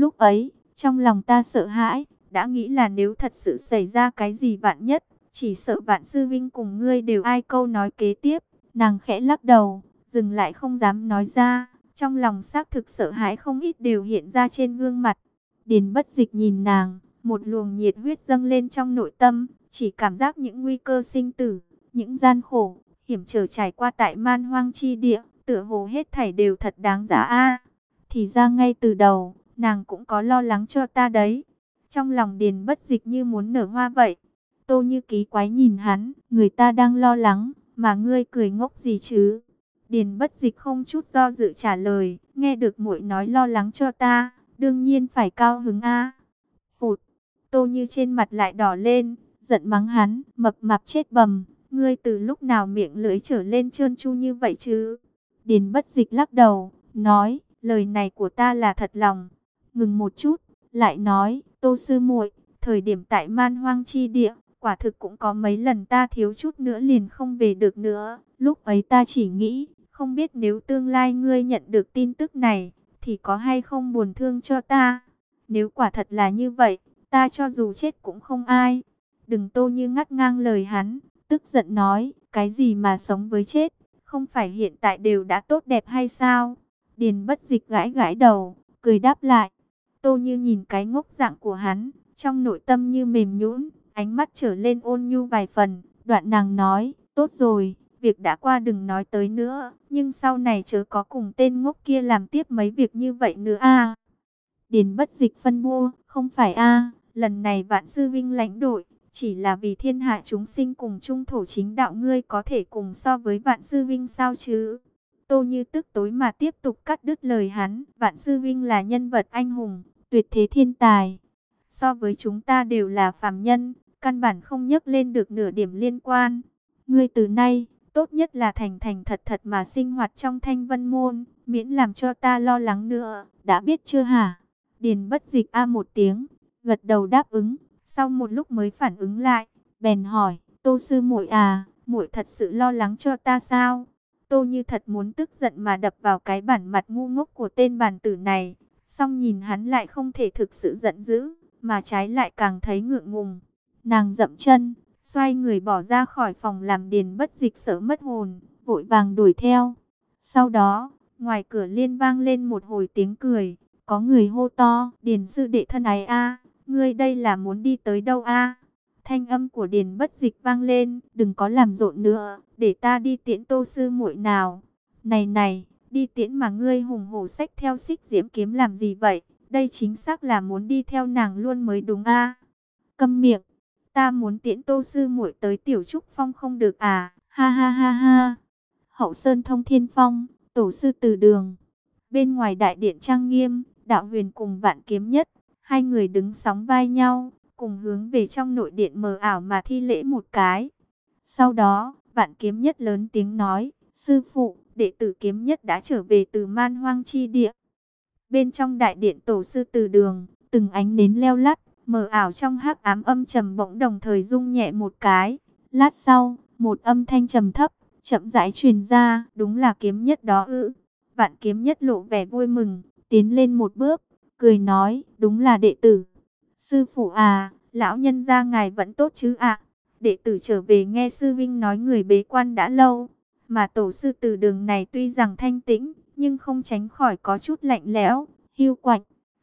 Lúc ấy, trong lòng ta sợ hãi, đã nghĩ là nếu thật sự xảy ra cái gì vạn nhất, chỉ sợ vạn sư vinh cùng ngươi đều ai câu nói kế tiếp. Nàng khẽ lắc đầu, dừng lại không dám nói ra, trong lòng xác thực sợ hãi không ít đều hiện ra trên gương mặt. Điền bất dịch nhìn nàng, một luồng nhiệt huyết dâng lên trong nội tâm, chỉ cảm giác những nguy cơ sinh tử, những gian khổ, hiểm trở trải qua tại man hoang chi địa, tựa hồ hết thảy đều thật đáng giá a. thì ra ngay từ đầu, nàng cũng có lo lắng cho ta đấy. Trong lòng điền bất dịch như muốn nở hoa vậy. Tô như ký quái nhìn hắn, người ta đang lo lắng, mà ngươi cười ngốc gì chứ? Điền bất dịch không chút do dự trả lời, nghe được muội nói lo lắng cho ta, đương nhiên phải cao hứng a. Phụt, tô như trên mặt lại đỏ lên, giận mắng hắn, mập mạp chết bầm, ngươi từ lúc nào miệng lưỡi trở lên trơn tru như vậy chứ? Điền bất dịch lắc đầu, nói, lời này của ta là thật lòng. Ngừng một chút, lại nói, tô sư muội, thời điểm tại man hoang chi địa, quả thực cũng có mấy lần ta thiếu chút nữa liền không về được nữa. Lúc ấy ta chỉ nghĩ, không biết nếu tương lai ngươi nhận được tin tức này, thì có hay không buồn thương cho ta. Nếu quả thật là như vậy, ta cho dù chết cũng không ai. Đừng tô như ngắt ngang lời hắn, tức giận nói, cái gì mà sống với chết, không phải hiện tại đều đã tốt đẹp hay sao? Điền bất dịch gãi gãi đầu, cười đáp lại. Tô như nhìn cái ngốc dạng của hắn, trong nội tâm như mềm nhũn, ánh mắt trở lên ôn nhu vài phần. Đoạn nàng nói, tốt rồi, việc đã qua đừng nói tới nữa, nhưng sau này chớ có cùng tên ngốc kia làm tiếp mấy việc như vậy nữa a. Điền bất dịch phân mua, không phải a, lần này vạn sư vinh lãnh đội, chỉ là vì thiên hạ chúng sinh cùng chung thổ chính đạo ngươi có thể cùng so với vạn sư vinh sao chứ. Tô như tức tối mà tiếp tục cắt đứt lời hắn, vạn sư vinh là nhân vật anh hùng, tuyệt thế thiên tài. So với chúng ta đều là phàm nhân, căn bản không nhắc lên được nửa điểm liên quan. Ngươi từ nay, tốt nhất là thành thành thật thật mà sinh hoạt trong thanh vân môn, miễn làm cho ta lo lắng nữa, đã biết chưa hả? Điền bất dịch a một tiếng, gật đầu đáp ứng, sau một lúc mới phản ứng lại, bèn hỏi, tô sư muội à, muội thật sự lo lắng cho ta sao? Tô như thật muốn tức giận mà đập vào cái bản mặt ngu ngốc của tên bản tử này, xong nhìn hắn lại không thể thực sự giận dữ, mà trái lại càng thấy ngượng ngùng. Nàng dậm chân, xoay người bỏ ra khỏi phòng làm điền bất dịch sợ mất hồn, vội vàng đuổi theo. Sau đó, ngoài cửa liên vang lên một hồi tiếng cười, có người hô to, điền sư đệ thân ái a ngươi đây là muốn đi tới đâu a Thanh âm của điền bất dịch vang lên, đừng có làm rộn nữa, để ta đi tiễn tô sư muội nào. Này này, đi tiễn mà ngươi hùng hổ sách theo xích diễm kiếm làm gì vậy? Đây chính xác là muốn đi theo nàng luôn mới đúng a Câm miệng, ta muốn tiễn tô sư muội tới tiểu trúc phong không được à? Ha ha ha ha. Hậu sơn thông thiên phong, tổ sư từ đường. Bên ngoài đại điện trang nghiêm, đạo huyền cùng vạn kiếm nhất, hai người đứng sóng vai nhau, cùng hướng về trong nội điện mờ ảo mà thi lễ một cái. Sau đó, vạn kiếm nhất lớn tiếng nói, sư phụ, đệ tử kiếm nhất đã trở về từ man hoang chi địa. Bên trong đại điện tổ sư từ đường, từng ánh nến leo lắt, mờ ảo trong hắc ám âm trầm bỗng đồng thời rung nhẹ một cái. Lát sau, một âm thanh trầm thấp, chậm rãi truyền ra, đúng là kiếm nhất đó ư. Vạn kiếm nhất lộ vẻ vui mừng, tiến lên một bước, cười nói, đúng là đệ tử. Sư phụ à, lão nhân gia ngài vẫn tốt chứ ạ. Đệ tử trở về nghe sư vinh nói người bế quan đã lâu, mà tổ sư từ đường này tuy rằng thanh tĩnh, nhưng không tránh khỏi có chút lạnh lẽo, hưu quạnh.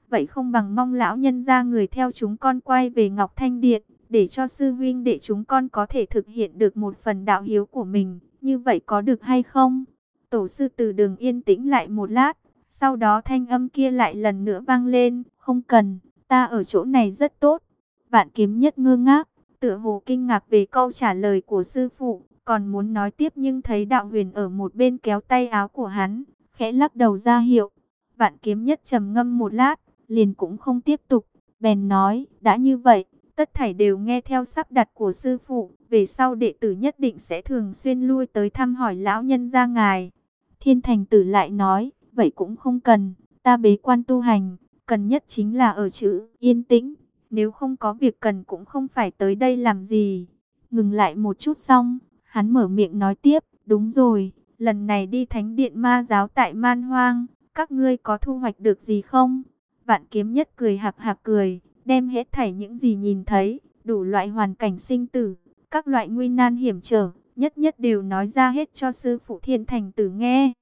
Vậy không bằng mong lão nhân gia người theo chúng con quay về Ngọc Thanh Điện, để cho sư vinh để chúng con có thể thực hiện được một phần đạo hiếu của mình, như vậy có được hay không? Tổ sư từ đường yên tĩnh lại một lát, sau đó thanh âm kia lại lần nữa vang lên, không cần, ta ở chỗ này rất tốt. Vạn kiếm nhất ngơ ngác, tựa hồ kinh ngạc về câu trả lời của sư phụ, còn muốn nói tiếp nhưng thấy đạo huyền ở một bên kéo tay áo của hắn, khẽ lắc đầu ra hiệu. Vạn kiếm nhất trầm ngâm một lát, liền cũng không tiếp tục, bèn nói, đã như vậy, tất thảy đều nghe theo sắp đặt của sư phụ, về sau đệ tử nhất định sẽ thường xuyên lui tới thăm hỏi lão nhân gia ngài. Thiên thành tử lại nói, vậy cũng không cần, ta bế quan tu hành, cần nhất chính là ở chữ yên tĩnh, nếu không có việc cần cũng không phải tới đây làm gì. Ngừng lại một chút xong, hắn mở miệng nói tiếp, đúng rồi, lần này đi thánh điện ma giáo tại man hoang, các ngươi có thu hoạch được gì không? Vạn kiếm nhất cười hạc hạc cười, đem hết thảy những gì nhìn thấy, đủ loại hoàn cảnh sinh tử, các loại nguy nan hiểm trở, nhất nhất đều nói ra hết cho sư phụ thiên thành tử nghe.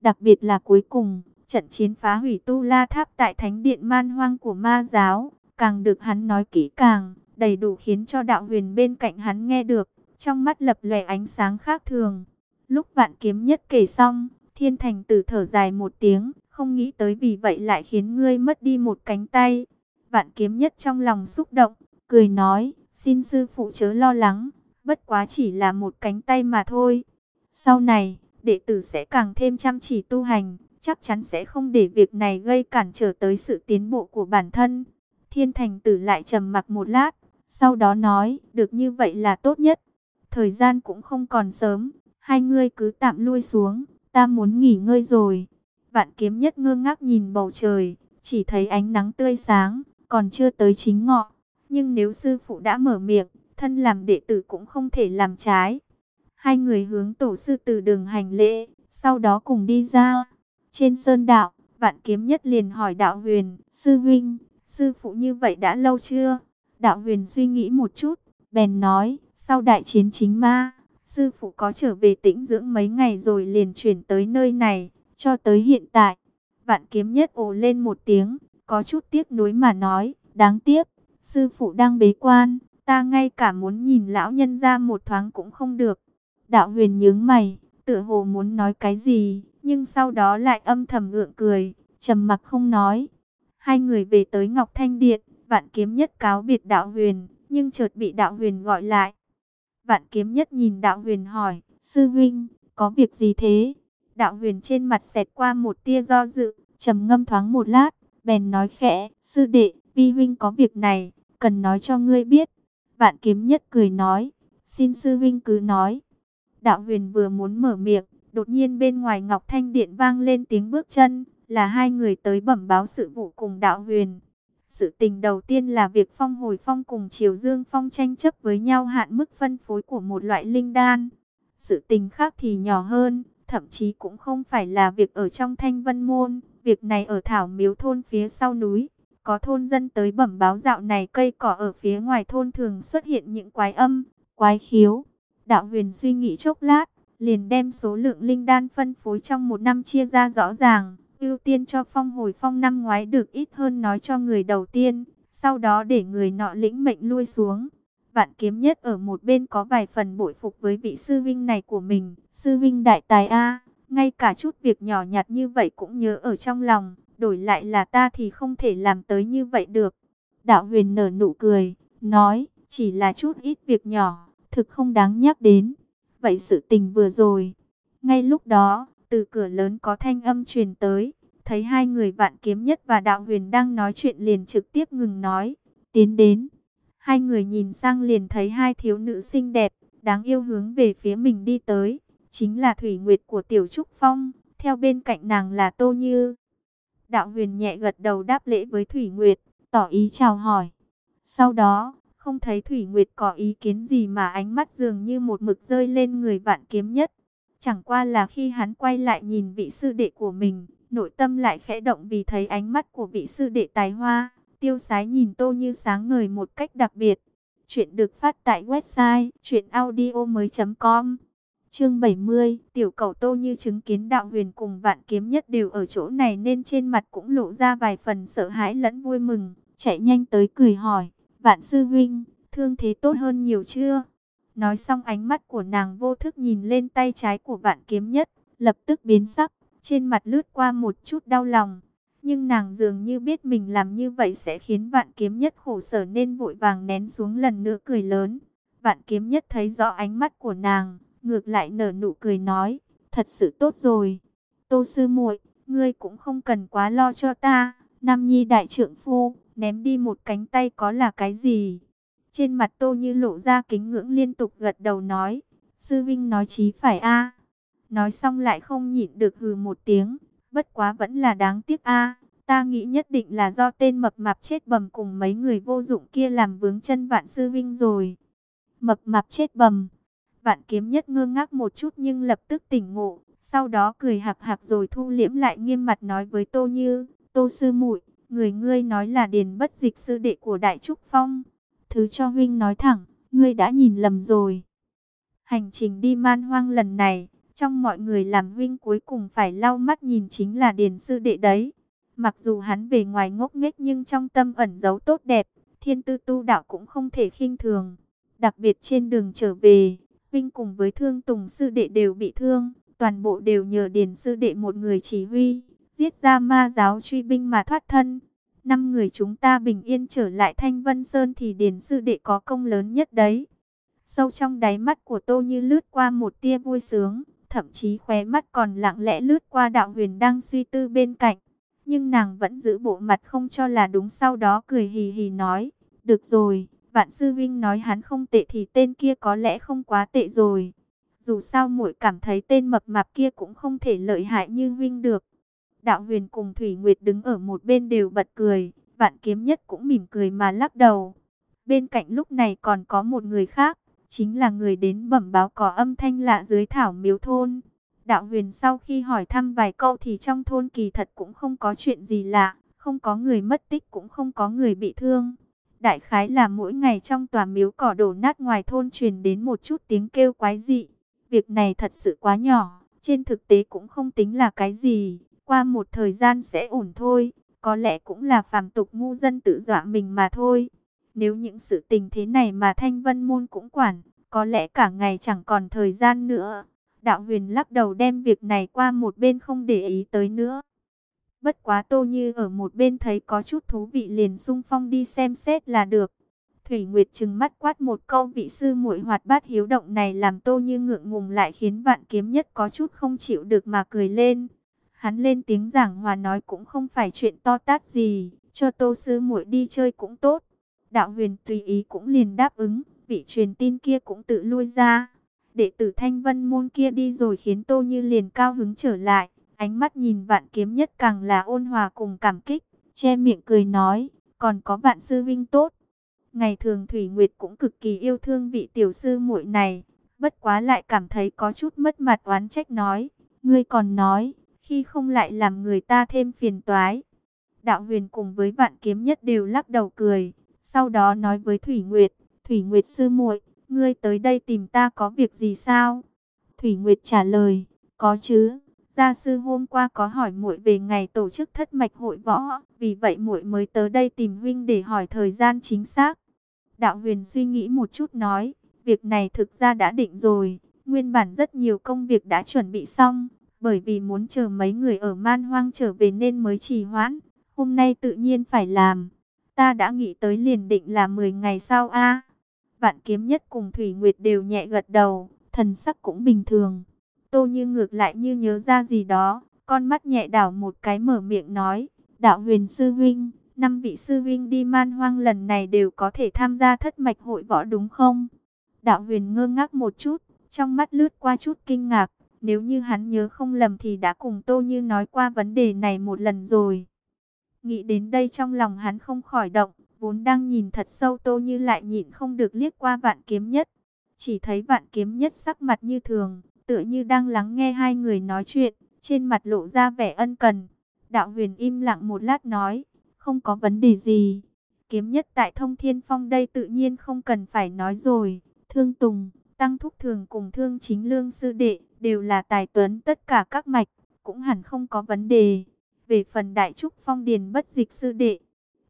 Đặc biệt là cuối cùng, trận chiến phá hủy tu la tháp tại thánh điện man hoang của ma giáo, càng được hắn nói kỹ càng, đầy đủ khiến cho đạo huyền bên cạnh hắn nghe được, trong mắt lập lòe ánh sáng khác thường. Lúc vạn kiếm nhất kể xong, thiên thành tử thở dài một tiếng, không nghĩ tới vì vậy lại khiến ngươi mất đi một cánh tay. Vạn kiếm nhất trong lòng xúc động, cười nói, xin sư phụ chớ lo lắng, bất quá chỉ là một cánh tay mà thôi. Sau này, đệ tử sẽ càng thêm chăm chỉ tu hành, chắc chắn sẽ không để việc này gây cản trở tới sự tiến bộ của bản thân. Thiên thành tử lại trầm mặc một lát, sau đó nói, được như vậy là tốt nhất. Thời gian cũng không còn sớm, hai ngươi cứ tạm lui xuống, ta muốn nghỉ ngơi rồi. Vạn kiếm nhất ngơ ngác nhìn bầu trời, chỉ thấy ánh nắng tươi sáng, còn chưa tới chính ngọ. Nhưng nếu sư phụ đã mở miệng, thân làm đệ tử cũng không thể làm trái. Hai người hướng tổ sư từ đường hành lễ, sau đó cùng đi ra. Trên sơn đạo, vạn kiếm nhất liền hỏi đạo huyền, sư huynh, sư phụ như vậy đã lâu chưa? Đạo huyền suy nghĩ một chút, bèn nói, sau đại chiến chính ma, sư phụ có trở về tĩnh dưỡng mấy ngày rồi liền chuyển tới nơi này, cho tới hiện tại. Vạn kiếm nhất ồ lên một tiếng, có chút tiếc nuối mà nói, đáng tiếc, sư phụ đang bế quan, ta ngay cả muốn nhìn lão nhân ra một thoáng cũng không được. Đạo huyền nhướng mày, tựa hồ muốn nói cái gì, nhưng sau đó lại âm thầm ngượng cười, trầm mặc không nói. Hai người về tới Ngọc Thanh Điện, vạn kiếm nhất cáo biệt đạo huyền, nhưng chợt bị đạo huyền gọi lại. Vạn kiếm nhất nhìn đạo huyền hỏi, sư huynh, có việc gì thế? Đạo huyền trên mặt xẹt qua một tia do dự, trầm ngâm thoáng một lát, bèn nói khẽ, sư đệ, vi huynh có việc này, cần nói cho ngươi biết. Vạn kiếm nhất cười nói, xin sư huynh cứ nói. Đạo huyền vừa muốn mở miệng, đột nhiên bên ngoài Ngọc Thanh Điện vang lên tiếng bước chân, là hai người tới bẩm báo sự vụ cùng đạo huyền. Sự tình đầu tiên là việc Phong Hồi Phong cùng Triều Dương Phong tranh chấp với nhau hạn mức phân phối của một loại linh đan. Sự tình khác thì nhỏ hơn, thậm chí cũng không phải là việc ở trong Thanh Vân Môn, việc này ở Thảo Miếu Thôn phía sau núi. Có thôn dân tới bẩm báo dạo này cây cỏ ở phía ngoài thôn thường xuất hiện những quái âm, quái khiếu. Đạo huyền suy nghĩ chốc lát, liền đem số lượng linh đan phân phối trong một năm chia ra rõ ràng ưu tiên cho phong hồi phong năm ngoái được ít hơn nói cho người đầu tiên, sau đó để người nọ lĩnh mệnh lui xuống. Vạn kiếm nhất ở một bên có vài phần bội phục với vị sư vinh này của mình, sư vinh đại tài A, ngay cả chút việc nhỏ nhặt như vậy cũng nhớ ở trong lòng, đổi lại là ta thì không thể làm tới như vậy được. Đạo huyền nở nụ cười, nói, chỉ là chút ít việc nhỏ, thực không đáng nhắc đến. Vậy sự tình vừa rồi, ngay lúc đó, từ cửa lớn có thanh âm truyền tới, thấy hai người vạn kiếm nhất và đạo huyền đang nói chuyện liền trực tiếp ngừng nói, tiến đến. Hai người nhìn sang liền thấy hai thiếu nữ xinh đẹp, đáng yêu hướng về phía mình đi tới, chính là Thủy Nguyệt của Tiểu Trúc Phong, theo bên cạnh nàng là Tô Như. Đạo huyền nhẹ gật đầu đáp lễ với Thủy Nguyệt, tỏ ý chào hỏi. Sau đó, không thấy Thủy Nguyệt có ý kiến gì mà ánh mắt dường như một mực rơi lên người vạn kiếm nhất. Chẳng qua là khi hắn quay lại nhìn vị sư đệ của mình, nội tâm lại khẽ động vì thấy ánh mắt của vị sư đệ tài hoa, tiêu sái nhìn tô như sáng ngời một cách đặc biệt. Chuyện được phát tại website chuyenaudio.com Chương 70, tiểu cầu tô như chứng kiến đạo huyền cùng vạn kiếm nhất đều ở chỗ này nên trên mặt cũng lộ ra vài phần sợ hãi lẫn vui mừng, chạy nhanh tới cười hỏi, vạn sư huynh, thương thế tốt hơn nhiều chưa? Nói xong ánh mắt của nàng vô thức nhìn lên tay trái của vạn kiếm nhất, lập tức biến sắc, trên mặt lướt qua một chút đau lòng. Nhưng nàng dường như biết mình làm như vậy sẽ khiến vạn kiếm nhất khổ sở nên vội vàng nén xuống lần nữa cười lớn. Vạn kiếm nhất thấy rõ ánh mắt của nàng, ngược lại nở nụ cười nói, thật sự tốt rồi. Tô sư muội, ngươi cũng không cần quá lo cho ta, Nam Nhi đại trượng phu, ném đi một cánh tay có là cái gì? Trên mặt Tô Như lộ ra kính ngưỡng liên tục gật đầu nói, sư vinh nói chí phải a. Nói xong lại không nhịn được hừ một tiếng, bất quá vẫn là đáng tiếc a. Ta nghĩ nhất định là do tên mập mạp chết bầm cùng mấy người vô dụng kia làm vướng chân vạn sư vinh rồi. Mập mạp chết bầm. Vạn kiếm nhất ngơ ngác một chút nhưng lập tức tỉnh ngộ. Sau đó cười hạc hạc rồi thu liễm lại nghiêm mặt nói với Tô Như. Tô sư muội Người ngươi nói là Điền Bất Dịch sư đệ của Đại Trúc Phong. Thứ cho huynh nói thẳng, ngươi đã nhìn lầm rồi. Hành trình đi man hoang lần này, trong mọi người làm huynh cuối cùng phải lau mắt nhìn chính là Điền sư đệ đấy. Mặc dù hắn về ngoài ngốc nghếch nhưng trong tâm ẩn giấu tốt đẹp, thiên tư tu đạo cũng không thể khinh thường. Đặc biệt trên đường trở về, huynh cùng với thương tùng sư đệ đều bị thương, toàn bộ đều nhờ Điền sư đệ một người chỉ huy, giết ra ma giáo truy binh mà thoát thân. Năm người chúng ta bình yên trở lại Thanh Vân Sơn thì Điền sư đệ có công lớn nhất đấy. Sâu trong đáy mắt của Tô Như lướt qua một tia vui sướng, thậm chí khóe mắt còn lặng lẽ lướt qua đạo huyền đang suy tư bên cạnh. Nhưng nàng vẫn giữ bộ mặt không cho là đúng sau đó cười hì hì nói, được rồi, vạn sư vinh nói hắn không tệ thì tên kia có lẽ không quá tệ rồi. Dù sao muội cảm thấy tên mập mạp kia cũng không thể lợi hại như vinh được. Đạo huyền cùng Thủy Nguyệt đứng ở một bên đều bật cười, vạn kiếm nhất cũng mỉm cười mà lắc đầu. Bên cạnh lúc này còn có một người khác, chính là người đến bẩm báo có âm thanh lạ dưới thảo miếu thôn. Đạo huyền sau khi hỏi thăm vài câu thì trong thôn kỳ thật cũng không có chuyện gì lạ, không có người mất tích cũng không có người bị thương. Đại khái là mỗi ngày trong tòa miếu cỏ đổ nát ngoài thôn truyền đến một chút tiếng kêu quái dị. Việc này thật sự quá nhỏ, trên thực tế cũng không tính là cái gì, qua một thời gian sẽ ổn thôi, có lẽ cũng là phàm tục ngu dân tự dọa mình mà thôi. Nếu những sự tình thế này mà Thanh Vân Môn cũng quản, có lẽ cả ngày chẳng còn thời gian nữa. Đạo huyền lắc đầu đem việc này qua một bên không để ý tới nữa. Bất quá tô như ở một bên thấy có chút thú vị liền sung phong đi xem xét là được. Thủy Nguyệt trừng mắt quát một câu vị sư muội hoạt bát hiếu động này làm tô như ngượng ngùng lại khiến vạn kiếm nhất có chút không chịu được mà cười lên. Hắn lên tiếng giảng hòa nói cũng không phải chuyện to tát gì, cho tô sư muội đi chơi cũng tốt. Đạo huyền tùy ý cũng liền đáp ứng, vị truyền tin kia cũng tự lui ra. Đệ tử Thanh Vân môn kia đi rồi khiến Tô Như liền cao hứng trở lại, ánh mắt nhìn vạn kiếm nhất càng là ôn hòa cùng cảm kích, che miệng cười nói, còn có vạn sư vinh tốt. Ngày thường Thủy Nguyệt cũng cực kỳ yêu thương vị tiểu sư muội này, bất quá lại cảm thấy có chút mất mặt oán trách nói, ngươi còn nói, khi không lại làm người ta thêm phiền toái. Đạo huyền cùng với vạn kiếm nhất đều lắc đầu cười, sau đó nói với Thủy Nguyệt, Thủy Nguyệt sư muội, ngươi tới đây tìm ta có việc gì sao? Thủy Nguyệt trả lời, có chứ. Gia sư hôm qua có hỏi muội về ngày tổ chức thất mạch hội võ, vì vậy muội mới tới đây tìm huynh để hỏi thời gian chính xác. Đạo Huyền suy nghĩ một chút nói, việc này thực ra đã định rồi, nguyên bản rất nhiều công việc đã chuẩn bị xong, bởi vì muốn chờ mấy người ở man hoang trở về nên mới trì hoãn, hôm nay tự nhiên phải làm. Ta đã nghĩ tới liền định là 10 ngày sau a. Vạn kiếm nhất cùng Thủy Nguyệt đều nhẹ gật đầu, thần sắc cũng bình thường. Tô như ngược lại như nhớ ra gì đó, con mắt nhẹ đảo một cái mở miệng nói, đạo huyền sư huynh, năm vị sư huynh đi man hoang lần này đều có thể tham gia thất mạch hội võ đúng không? Đạo huyền ngơ ngác một chút, trong mắt lướt qua chút kinh ngạc, nếu như hắn nhớ không lầm thì đã cùng Tô Như nói qua vấn đề này một lần rồi. Nghĩ đến đây trong lòng hắn không khỏi động, vốn đang nhìn thật sâu Tô Như lại nhịn không được liếc qua vạn kiếm nhất. Chỉ thấy vạn kiếm nhất sắc mặt như thường, tựa như đang lắng nghe hai người nói chuyện, trên mặt lộ ra vẻ ân cần. Đạo huyền im lặng một lát nói, không có vấn đề gì. Kiếm nhất tại thông thiên phong đây tự nhiên không cần phải nói rồi. Thương Tùng, Tăng Thúc Thường cùng Thương Chính Lương Sư Đệ, đều là tài tuấn tất cả các mạch, cũng hẳn không có vấn đề. Về phần Đại Trúc Phong Điền bất dịch Sư Đệ,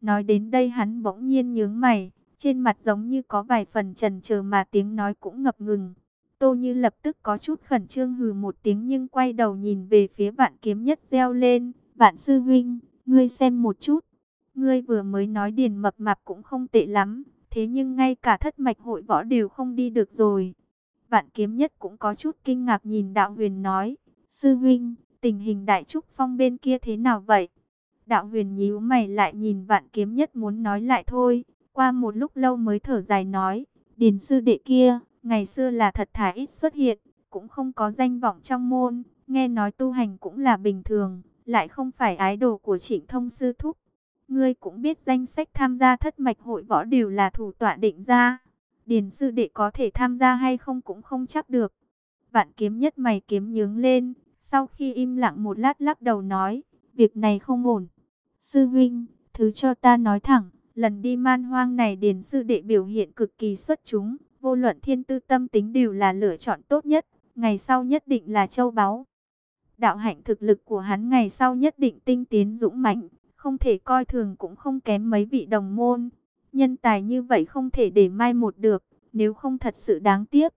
nói đến đây hắn bỗng nhiên nhướng mày, trên mặt giống như có vài phần trần chờ mà tiếng nói cũng ngập ngừng. Tô Như lập tức có chút khẩn trương hừ một tiếng nhưng quay đầu nhìn về phía vạn kiếm nhất reo lên. Vạn sư huynh, ngươi xem một chút. Ngươi vừa mới nói điền mập mạp cũng không tệ lắm. Thế nhưng ngay cả thất mạch hội võ đều không đi được rồi. Vạn kiếm nhất cũng có chút kinh ngạc nhìn đạo huyền nói. Sư huynh, tình hình đại trúc phong bên kia thế nào vậy? Đạo huyền nhíu mày lại nhìn vạn kiếm nhất muốn nói lại thôi. Qua một lúc lâu mới thở dài nói. Điền sư đệ kia, ngày xưa là thật thà ít xuất hiện, cũng không có danh vọng trong môn. Nghe nói tu hành cũng là bình thường, lại không phải ái đồ của trịnh thông sư thúc. Ngươi cũng biết danh sách tham gia thất mạch hội võ đều là thủ tọa định ra. Điền sư đệ có thể tham gia hay không cũng không chắc được. Vạn kiếm nhất mày kiếm nhướng lên, sau khi im lặng một lát lắc đầu nói, việc này không ổn. Sư huynh, Thứ cho ta nói thẳng, lần đi man hoang này Điền Sư Đệ biểu hiện cực kỳ xuất chúng, vô luận thiên tư tâm tính đều là lựa chọn tốt nhất, ngày sau nhất định là châu báu. Đạo hạnh thực lực của hắn ngày sau nhất định tinh tiến dũng mạnh, không thể coi thường cũng không kém mấy vị đồng môn. Nhân tài như vậy không thể để mai một được, nếu không thật sự đáng tiếc.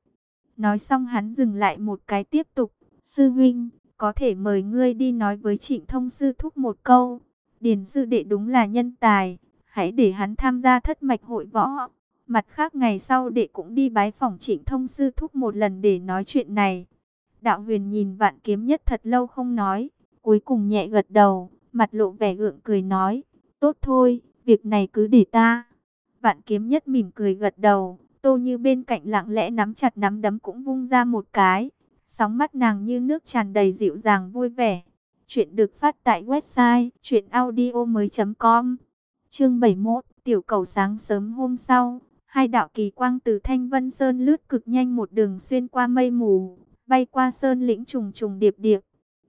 Nói xong hắn dừng lại một cái tiếp tục, sư vinh, có thể mời ngươi đi nói với trịnh thông sư thúc một câu. Điền sư đệ đúng là nhân tài, hãy để hắn tham gia thất mạch hội võ. Mặt khác ngày sau đệ cũng đi bái phòng trịnh thông sư thúc một lần để nói chuyện này. Đạo huyền nhìn vạn kiếm nhất thật lâu không nói, cuối cùng nhẹ gật đầu, mặt lộ vẻ gượng cười nói, tốt thôi, việc này cứ để ta. Vạn kiếm nhất mỉm cười gật đầu, tô như bên cạnh lặng lẽ nắm chặt nắm đấm cũng vung ra một cái. Sóng mắt nàng như nước tràn đầy dịu dàng vui vẻ. Chuyện được phát tại website chuyenaudio.com Chương 71, tiểu cầu sáng sớm hôm sau, hai đạo kỳ quang từ Thanh Vân Sơn lướt cực nhanh một đường xuyên qua mây mù, bay qua sơn lĩnh trùng trùng điệp điệp.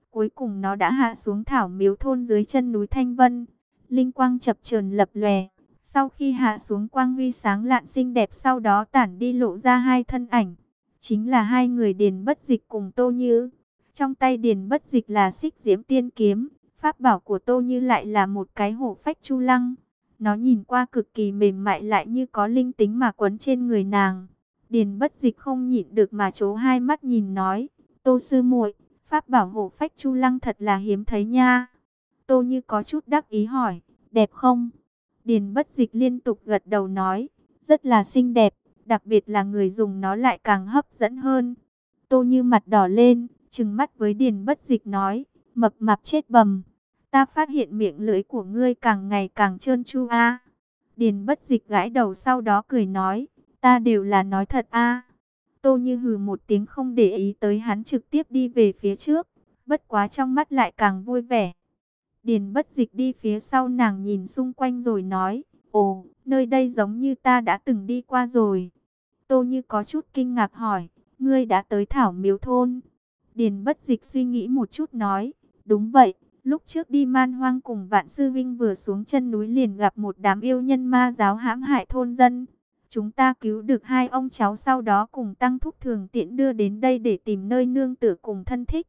Cuối cùng nó đã hạ xuống thảo miếu thôn dưới chân núi Thanh Vân. Linh quang chập chờn lập lòe. Sau khi hạ xuống quang huy sáng lạn xinh đẹp sau đó tản đi lộ ra hai thân ảnh. Chính là hai người Điền Bất Dịch cùng Tô Như. Trong tay Điền Bất Dịch là xích diễm tiên kiếm. Pháp bảo của Tô Như lại là một cái hổ phách chu lăng. Nó nhìn qua cực kỳ mềm mại lại như có linh tính mà quấn trên người nàng. Điền bất dịch không nhịn được mà chố hai mắt nhìn nói. Tô sư muội pháp bảo hộ phách chu lăng thật là hiếm thấy nha. Tô như có chút đắc ý hỏi, đẹp không? Điền bất dịch liên tục gật đầu nói, rất là xinh đẹp, đặc biệt là người dùng nó lại càng hấp dẫn hơn. Tô như mặt đỏ lên, trừng mắt với điền bất dịch nói, mập mạp chết bầm. Ta phát hiện miệng lưỡi của ngươi càng ngày càng trơn chu a. Điền bất dịch gãi đầu sau đó cười nói, ta đều là nói thật a. Tô Như hừ một tiếng không để ý tới hắn trực tiếp đi về phía trước, bất quá trong mắt lại càng vui vẻ. Điền bất dịch đi phía sau nàng nhìn xung quanh rồi nói, ồ, nơi đây giống như ta đã từng đi qua rồi. Tô Như có chút kinh ngạc hỏi, ngươi đã tới Thảo Miếu Thôn. Điền bất dịch suy nghĩ một chút nói, đúng vậy, lúc trước đi man hoang cùng vạn sư vinh vừa xuống chân núi liền gặp một đám yêu nhân ma giáo hãm hại thôn dân. Chúng ta cứu được hai ông cháu sau đó cùng tăng thúc thường tiện đưa đến đây để tìm nơi nương tựa cùng thân thích.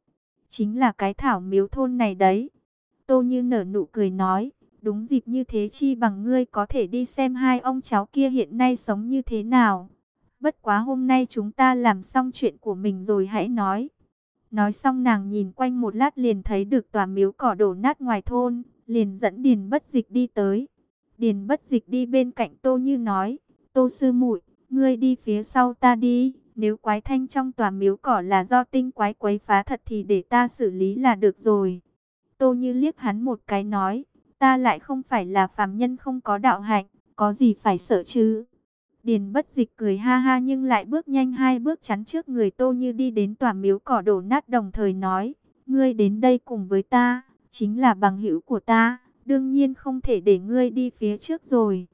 Chính là cái thảo miếu thôn này đấy. Tô như nở nụ cười nói, đúng dịp như thế chi bằng ngươi có thể đi xem hai ông cháu kia hiện nay sống như thế nào. Bất quá hôm nay chúng ta làm xong chuyện của mình rồi hãy nói. Nói xong nàng nhìn quanh một lát liền thấy được tòa miếu cỏ đổ nát ngoài thôn, liền dẫn Điền Bất Dịch đi tới. Điền Bất Dịch đi bên cạnh Tô Như nói, Tô sư muội, ngươi đi phía sau ta đi, nếu quái thanh trong tòa miếu cỏ là do tinh quái quấy phá thật thì để ta xử lý là được rồi. Tô như liếc hắn một cái nói, ta lại không phải là phàm nhân không có đạo hạnh, có gì phải sợ chứ. Điền bất dịch cười ha ha nhưng lại bước nhanh hai bước chắn trước người Tô như đi đến tòa miếu cỏ đổ nát đồng thời nói, ngươi đến đây cùng với ta, chính là bằng hữu của ta, đương nhiên không thể để ngươi đi phía trước rồi.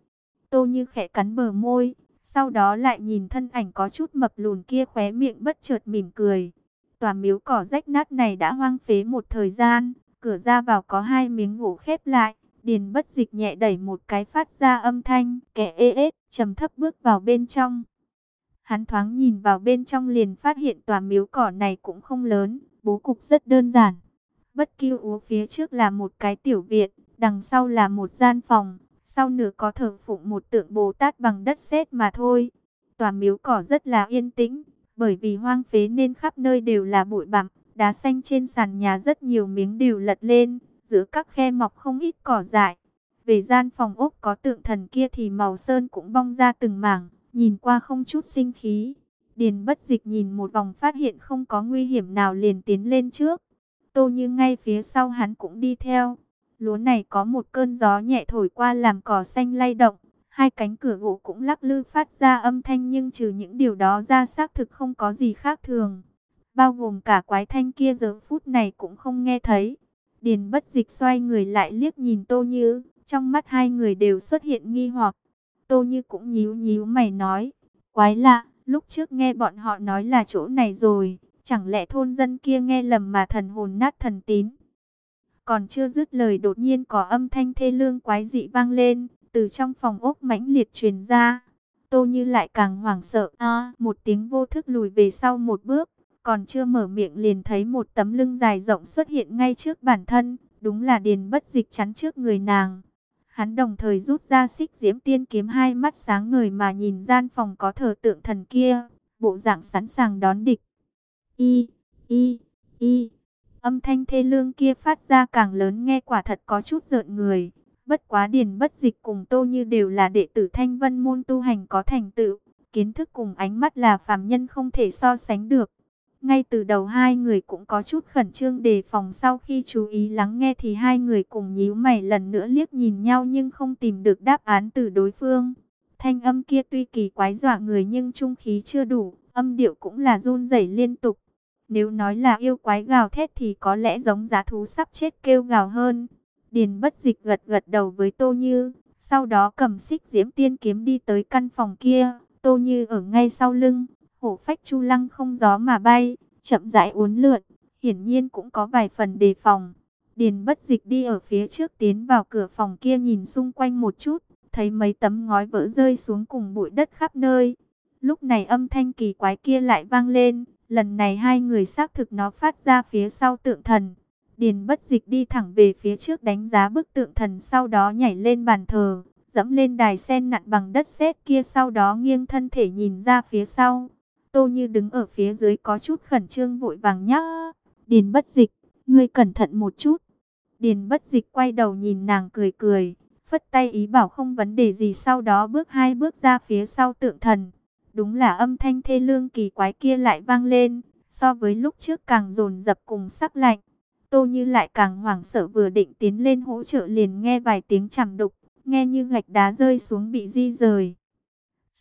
Tô Như khẽ cắn bờ môi, sau đó lại nhìn thân ảnh có chút mập lùn kia khóe miệng bất chợt mỉm cười. Tòa miếu cỏ rách nát này đã hoang phế một thời gian, cửa ra vào có hai miếng gỗ khép lại. Điền bất dịch nhẹ đẩy một cái phát ra âm thanh, kẻ ê ết, trầm thấp bước vào bên trong. Hắn thoáng nhìn vào bên trong liền phát hiện tòa miếu cỏ này cũng không lớn, bố cục rất đơn giản. Bất kiêu úa phía trước là một cái tiểu viện, đằng sau là một gian phòng, sau nửa có thờ phụng một tượng Bồ Tát bằng đất sét mà thôi. Tòa miếu cỏ rất là yên tĩnh, bởi vì hoang phế nên khắp nơi đều là bụi bặm, đá xanh trên sàn nhà rất nhiều miếng đều lật lên, giữa các khe mọc không ít cỏ dại. Về gian phòng ốc có tượng thần kia thì màu sơn cũng bong ra từng mảng, nhìn qua không chút sinh khí. Điền bất dịch nhìn một vòng phát hiện không có nguy hiểm nào liền tiến lên trước. Tô như ngay phía sau hắn cũng đi theo. Lúa này có một cơn gió nhẹ thổi qua làm cỏ xanh lay động. Hai cánh cửa gỗ cũng lắc lư phát ra âm thanh nhưng trừ những điều đó ra xác thực không có gì khác thường. Bao gồm cả quái thanh kia giờ phút này cũng không nghe thấy. Điền bất dịch xoay người lại liếc nhìn Tô Như. Trong mắt hai người đều xuất hiện nghi hoặc. Tô Như cũng nhíu nhíu mày nói. Quái lạ, lúc trước nghe bọn họ nói là chỗ này rồi. Chẳng lẽ thôn dân kia nghe lầm mà thần hồn nát thần tín. Còn chưa dứt lời đột nhiên có âm thanh thê lương quái dị vang lên, từ trong phòng ốc mãnh liệt truyền ra. Tô Như lại càng hoảng sợ, a, một tiếng vô thức lùi về sau một bước, còn chưa mở miệng liền thấy một tấm lưng dài rộng xuất hiện ngay trước bản thân, đúng là Điền Bất Dịch chắn trước người nàng. Hắn đồng thời rút ra xích diễm tiên kiếm hai mắt sáng người mà nhìn gian phòng có thờ tượng thần kia, bộ dạng sẵn sàng đón địch. Y, y, y, âm thanh thê lương kia phát ra càng lớn nghe quả thật có chút rợn người. Bất quá điền bất dịch cùng tô như đều là đệ tử thanh vân môn tu hành có thành tựu, kiến thức cùng ánh mắt là phàm nhân không thể so sánh được. Ngay từ đầu hai người cũng có chút khẩn trương đề phòng sau khi chú ý lắng nghe thì hai người cùng nhíu mày lần nữa liếc nhìn nhau nhưng không tìm được đáp án từ đối phương. Thanh âm kia tuy kỳ quái dọa người nhưng trung khí chưa đủ, âm điệu cũng là run rẩy liên tục. Nếu nói là yêu quái gào thét thì có lẽ giống giá thú sắp chết kêu gào hơn. Điền bất dịch gật gật đầu với Tô Như, sau đó cầm xích diễm tiên kiếm đi tới căn phòng kia. Tô Như ở ngay sau lưng, hổ phách chu lăng không gió mà bay, chậm rãi uốn lượn, hiển nhiên cũng có vài phần đề phòng. Điền bất dịch đi ở phía trước tiến vào cửa phòng kia nhìn xung quanh một chút, thấy mấy tấm ngói vỡ rơi xuống cùng bụi đất khắp nơi. Lúc này âm thanh kỳ quái kia lại vang lên, lần này hai người xác thực nó phát ra phía sau tượng thần. Điền bất dịch đi thẳng về phía trước đánh giá bức tượng thần sau đó nhảy lên bàn thờ, dẫm lên đài sen nặn bằng đất sét kia sau đó nghiêng thân thể nhìn ra phía sau. Tô Như đứng ở phía dưới có chút khẩn trương vội vàng nhắc. Điền bất dịch, ngươi cẩn thận một chút. Điền bất dịch quay đầu nhìn nàng cười cười, phất tay ý bảo không vấn đề gì sau đó bước hai bước ra phía sau tượng thần. Đúng là âm thanh thê lương kỳ quái kia lại vang lên, so với lúc trước càng dồn dập cùng sắc lạnh. Tô Như lại càng hoảng sợ vừa định tiến lên hỗ trợ liền nghe vài tiếng chằm đục, nghe như gạch đá rơi xuống bị di rời.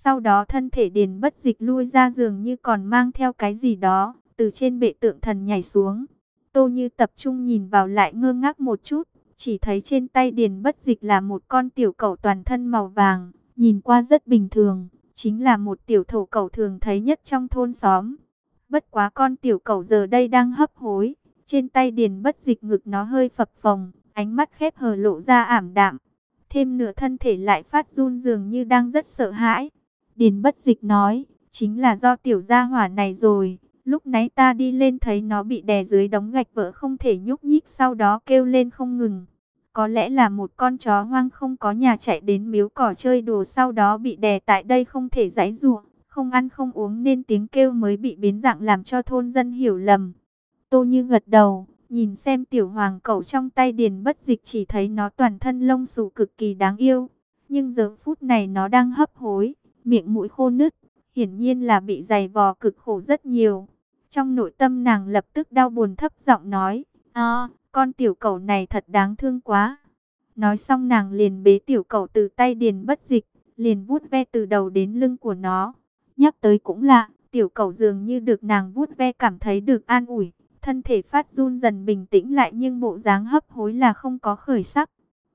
Sau đó thân thể điền bất dịch lui ra giường như còn mang theo cái gì đó, từ trên bệ tượng thần nhảy xuống. Tô Như tập trung nhìn vào lại ngơ ngác một chút, chỉ thấy trên tay điền bất dịch là một con tiểu cẩu toàn thân màu vàng, nhìn qua rất bình thường, chính là một tiểu thổ cẩu thường thấy nhất trong thôn xóm. Bất quá con tiểu cẩu giờ đây đang hấp hối, trên tay điền bất dịch ngực nó hơi phập phồng, ánh mắt khép hờ lộ ra ảm đạm. Thêm nửa thân thể lại phát run dường như đang rất sợ hãi. Điền bất dịch nói, chính là do tiểu gia hỏa này rồi. Lúc nãy ta đi lên thấy nó bị đè dưới đống gạch vỡ không thể nhúc nhích sau đó kêu lên không ngừng. Có lẽ là một con chó hoang không có nhà chạy đến miếu cỏ chơi đùa sau đó bị đè tại đây không thể giải rùa, không ăn không uống nên tiếng kêu mới bị biến dạng làm cho thôn dân hiểu lầm. Tô Như gật đầu, nhìn xem tiểu hoàng cậu trong tay điền bất dịch chỉ thấy nó toàn thân lông xù cực kỳ đáng yêu. Nhưng giờ phút này nó đang hấp hối, miệng mũi khô nứt, hiển nhiên là bị dày vò cực khổ rất nhiều. Trong nội tâm nàng lập tức đau buồn thấp giọng nói, à, con tiểu cẩu này thật đáng thương quá. Nói xong nàng liền bế tiểu cẩu từ tay điền bất dịch, liền vuốt ve từ đầu đến lưng của nó. Nhắc tới cũng lạ, tiểu cẩu dường như được nàng vuốt ve cảm thấy được an ủi. Thân thể phát run dần bình tĩnh lại nhưng bộ dáng hấp hối là không có khởi sắc.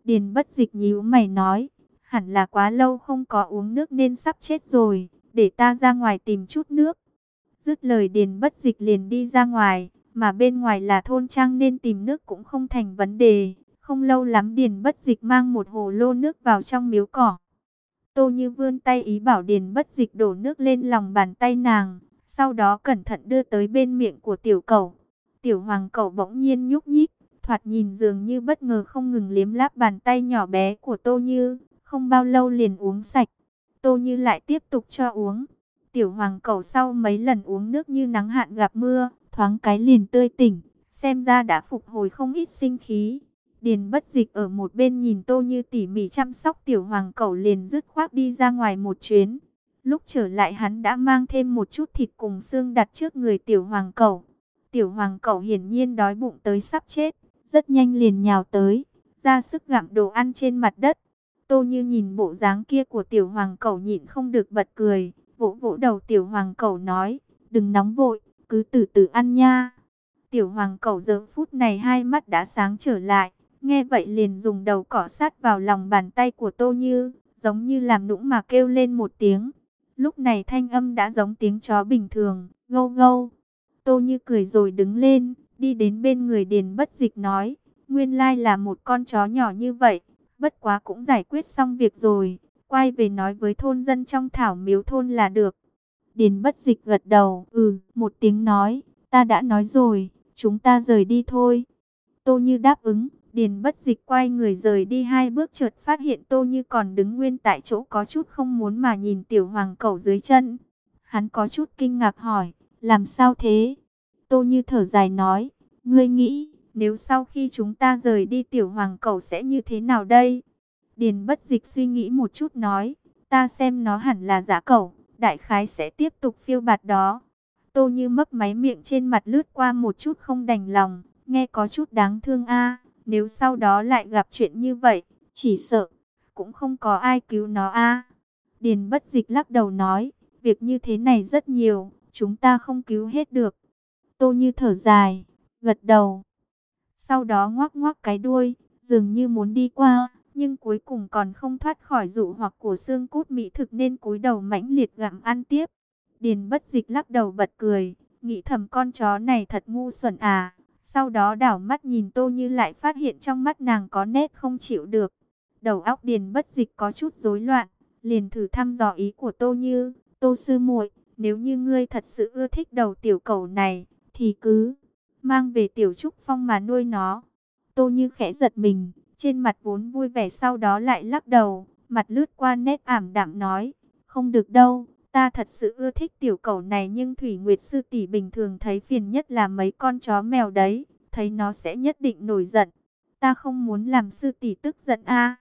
Điền bất dịch nhíu mày nói, hẳn là quá lâu không có uống nước nên sắp chết rồi, để ta ra ngoài tìm chút nước. Dứt lời điền bất dịch liền đi ra ngoài, mà bên ngoài là thôn trang nên tìm nước cũng không thành vấn đề. Không lâu lắm điền bất dịch mang một hồ lô nước vào trong miếu cỏ. Tô như vươn tay ý bảo điền bất dịch đổ nước lên lòng bàn tay nàng, sau đó cẩn thận đưa tới bên miệng của tiểu cầu. Tiểu hoàng cầu bỗng nhiên nhúc nhích, thoạt nhìn dường như bất ngờ không ngừng liếm láp bàn tay nhỏ bé của Tô Như, không bao lâu liền uống sạch. Tô Như lại tiếp tục cho uống. Tiểu hoàng cầu sau mấy lần uống nước như nắng hạn gặp mưa, thoáng cái liền tươi tỉnh, xem ra đã phục hồi không ít sinh khí. Điền bất dịch ở một bên nhìn Tô Như tỉ mỉ chăm sóc tiểu hoàng cầu liền dứt khoác đi ra ngoài một chuyến. Lúc trở lại hắn đã mang thêm một chút thịt cùng xương đặt trước người tiểu hoàng cầu. Tiểu hoàng cẩu hiển nhiên đói bụng tới sắp chết, rất nhanh liền nhào tới, ra sức gặm đồ ăn trên mặt đất. Tô như nhìn bộ dáng kia của tiểu hoàng cẩu nhịn không được bật cười, vỗ vỗ đầu tiểu hoàng cẩu nói, đừng nóng vội, cứ từ từ ăn nha. Tiểu hoàng cẩu giờ phút này hai mắt đã sáng trở lại, nghe vậy liền dùng đầu cỏ sát vào lòng bàn tay của Tô Như, giống như làm nũng mà kêu lên một tiếng. Lúc này thanh âm đã giống tiếng chó bình thường, gâu gâu. Tô Như cười rồi đứng lên, đi đến bên người Điền Bất Dịch nói, nguyên lai là một con chó nhỏ như vậy, bất quá cũng giải quyết xong việc rồi, quay về nói với thôn dân trong thảo miếu thôn là được. Điền bất dịch gật đầu, ừ, một tiếng nói, ta đã nói rồi, chúng ta rời đi thôi. Tô Như đáp ứng, Điền bất dịch quay người rời đi hai bước chợt phát hiện Tô Như còn đứng nguyên tại chỗ có chút không muốn mà nhìn tiểu hoàng cẩu dưới chân. Hắn có chút kinh ngạc hỏi, làm sao thế? Tô Như thở dài nói, ngươi nghĩ, nếu sau khi chúng ta rời đi tiểu hoàng cầu sẽ như thế nào đây? Điền bất dịch suy nghĩ một chút nói, ta xem nó hẳn là giả cầu đại khái sẽ tiếp tục phiêu bạt đó. Tô Như mấp máy miệng trên mặt lướt qua một chút không đành lòng, nghe có chút đáng thương a. nếu sau đó lại gặp chuyện như vậy, chỉ sợ cũng không có ai cứu nó a. Điền Bất Dịch lắc đầu nói, việc như thế này rất nhiều, chúng ta không cứu hết được. Tô Như thở dài, gật đầu. Sau đó ngoác ngoác cái đuôi, dường như muốn đi qua, nhưng cuối cùng còn không thoát khỏi dụ hoặc của xương cốt mỹ thực nên cúi đầu mãnh liệt gặm ăn tiếp. Điền bất dịch lắc đầu bật cười, nghĩ thầm con chó này thật ngu xuẩn à. Sau đó đảo mắt nhìn Tô Như lại phát hiện trong mắt nàng có nét không chịu được. Đầu óc Điền bất dịch có chút rối loạn, liền thử thăm dò ý của Tô Như. Tô sư muội, nếu như ngươi thật sự ưa thích đầu tiểu cầu này, thì cứ mang về tiểu trúc phong mà nuôi nó. Tô Như khẽ giật mình, trên mặt vốn vui vẻ sau đó lại lắc đầu, mặt lướt qua nét ảm đạm nói, không được đâu, ta thật sự ưa thích tiểu cầu này nhưng Thủy Nguyệt Sư tỷ bình thường thấy phiền nhất là mấy con chó mèo đấy, thấy nó sẽ nhất định nổi giận. Ta không muốn làm sư tỷ tức giận a.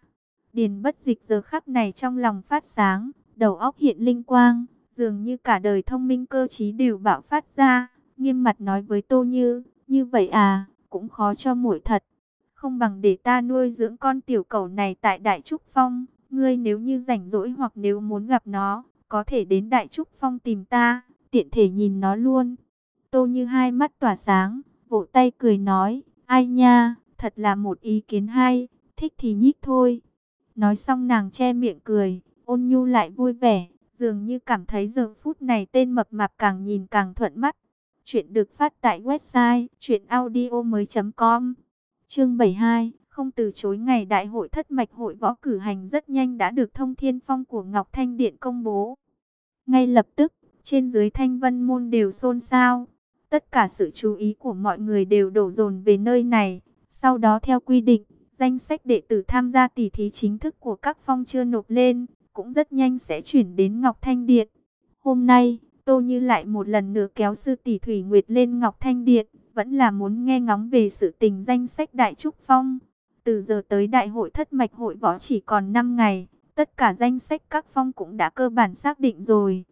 Điền bất dịch giờ khắc này trong lòng phát sáng, đầu óc hiện linh quang, dường như cả đời thông minh cơ trí đều bạo phát ra, nghiêm mặt nói với Tô Như, như vậy à, cũng khó cho muội thật không bằng để ta nuôi dưỡng con tiểu cầu này tại Đại Trúc Phong. Ngươi nếu như rảnh rỗi hoặc nếu muốn gặp nó, có thể đến Đại Trúc Phong tìm ta, tiện thể nhìn nó luôn. Tô như hai mắt tỏa sáng, vỗ tay cười nói, ai nha, thật là một ý kiến hay, thích thì nhích thôi. Nói xong nàng che miệng cười, ôn nhu lại vui vẻ, dường như cảm thấy giờ phút này tên mập mạp càng nhìn càng thuận mắt. Chuyện được phát tại website chuyenaudio.com Chương 72, không từ chối ngày đại hội thất mạch hội võ cử hành rất nhanh đã được thông thiên phong của Ngọc Thanh Điện công bố. Ngay lập tức, trên dưới thanh vân môn đều xôn xao. Tất cả sự chú ý của mọi người đều đổ dồn về nơi này. Sau đó theo quy định, danh sách đệ tử tham gia tỷ thí chính thức của các phong chưa nộp lên, cũng rất nhanh sẽ chuyển đến Ngọc Thanh Điện. Hôm nay, Tô Như lại một lần nữa kéo sư tỷ Thủy Nguyệt lên Ngọc Thanh Điện vẫn là muốn nghe ngóng về sự tình danh sách Đại Trúc Phong. Từ giờ tới đại hội thất mạch hội võ chỉ còn 5 ngày, tất cả danh sách các phong cũng đã cơ bản xác định rồi.